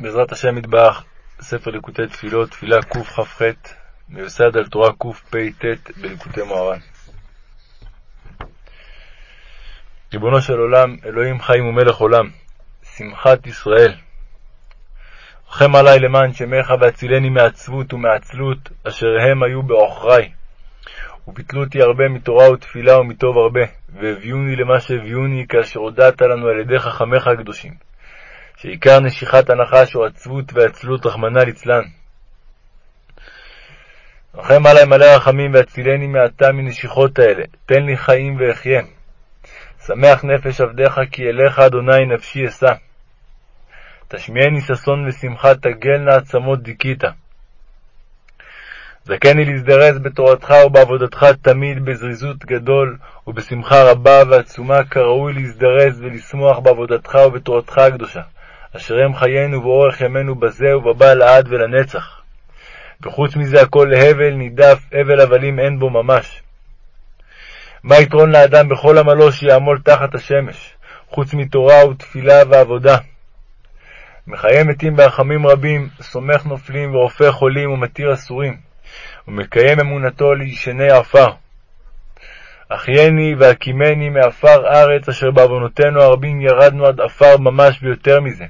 בעזרת השם יתברך, ספר ליקוטי תפילות, תפילה קכ"ח, מיוסד על תורה קפ"ט בליקוטי מוהר"ן. ריבונו של עולם, אלוהים חיים ומלך עולם, שמחת ישראל. רחם עלי למען שמך והצילני מעצבות ומעצלות, אשר הם היו בעוכרי. וביטלו אותי הרבה מתורה ותפילה ומטוב הרבה, והביאוני למה שהביאוני, כאשר הודעת לנו על ידי חכמיך הקדושים. שעיקר נשיכת הנחש הוא עצבות ועצלות, רחמנא ליצלן. רחם עלי מלא רחמים והצילני מעתה מנשיכות האלה, תן לי חיים ואחיה. שמח נפש עבדיך כי אליך אדוני נפשי אשא. תשמיעני ששון ושמחה, תגלנה עצמות דיכית. זכני להזדרז בתורתך ובעבודתך תמיד בזריזות גדול ובשמחה רבה ועצומה כראוי להזדרז ולשמוח בעבודתך ובתורתך הקדושה. אשר הם חיינו ואורך ימינו בזה ובבא לעד ולנצח. וחוץ מזה הכל להבל נידף, הבל הבלים אין בו ממש. מה יתרון לאדם בכל עמלו שיעמול תחת השמש, חוץ מתורה ותפילה ועבודה? מחיה מתים ברחמים רבים, סומך נופלים ורופא חולים ומתיר אסורים, ומקיים אמונתו לישני עפר. אחייני והקימני מעפר ארץ, אשר בעוונותינו הרבים ירדנו עד עפר ממש ויותר מזה.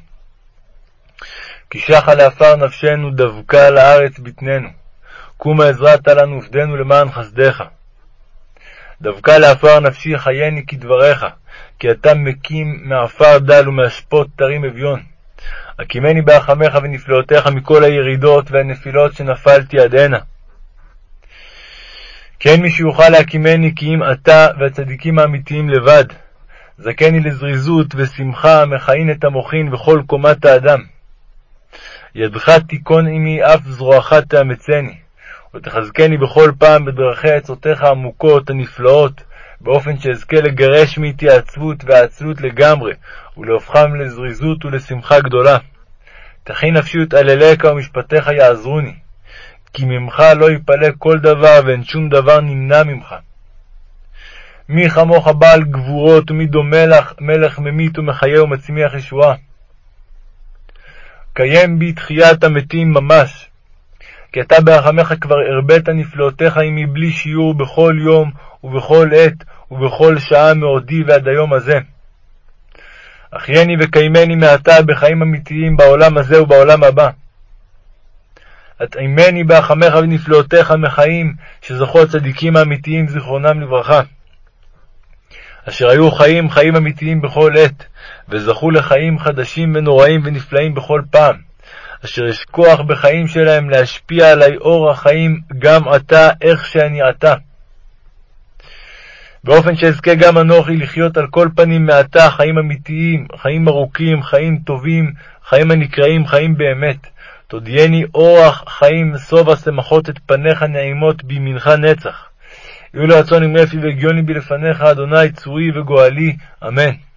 כי שחה לעפר נפשנו, דבקה לארץ בטננו. קומה עזרת לנו ופדנו למען חסדך. דבקה לעפר נפשי, חייני כדבריך, כי אתה מקים מעפר דל ומאשפות תרים אביון. הקימני ברחמך ונפלאותיך מכל הירידות והנפילות שנפלתי עד הנה. כן מי שיוכל להקימני כי אם אתה והצדיקים האמיתיים לבד. זכני לזריזות ושמחה, מכהן את המוחין וכל קומת האדם. ידך תיכון עמי, אף זרועך תאמצני, ותחזקני בכל פעם בדרכי עצותיך העמוקות, הנפלאות, באופן שאזכה לגרש מאיתי העצבות והעצלות לגמרי, ולהופכם לזריזות ולשמחה גדולה. תכין נפשי ותעלליך ומשפטיך יעזרוני, כי ממך לא יפלא כל דבר, ואין שום דבר נמנע ממך. מי כמוך בעל גבורות, ומי דומה לך, מלך ממית ומחיה ומצמיח ישועה. קיים בי תחיית המתים ממש. כי אתה ברחמך כבר הרבית נפלאותיך עמי בלי שיעור בכל יום ובכל עת ובכל שעה מעודי ועד היום הזה. אחייני וקיימני מעתה בחיים אמיתיים בעולם הזה ובעולם הבא. הטעימני בהחמך ונפלאותיך מחיים, שזכו הצדיקים האמיתיים זיכרונם לברכה. אשר היו חיים חיים אמיתיים בכל עת, וזכו לחיים חדשים ונוראים ונפלאים בכל פעם, אשר יש כוח בחיים שלהם להשפיע עלי אור החיים גם עתה, איך שאני עתה. באופן שאזכה גם אנוכי לחיות על כל פנים מעתה חיים אמיתיים, חיים ארוכים, חיים טובים, חיים הנקראים חיים באמת. תודייני אורח חיים, שובע שמחות את פניך נעימות בימינך נצח. יהיו לרצון עם רפי והגיוני בלפניך, אדוני צורי וגואלי, אמן.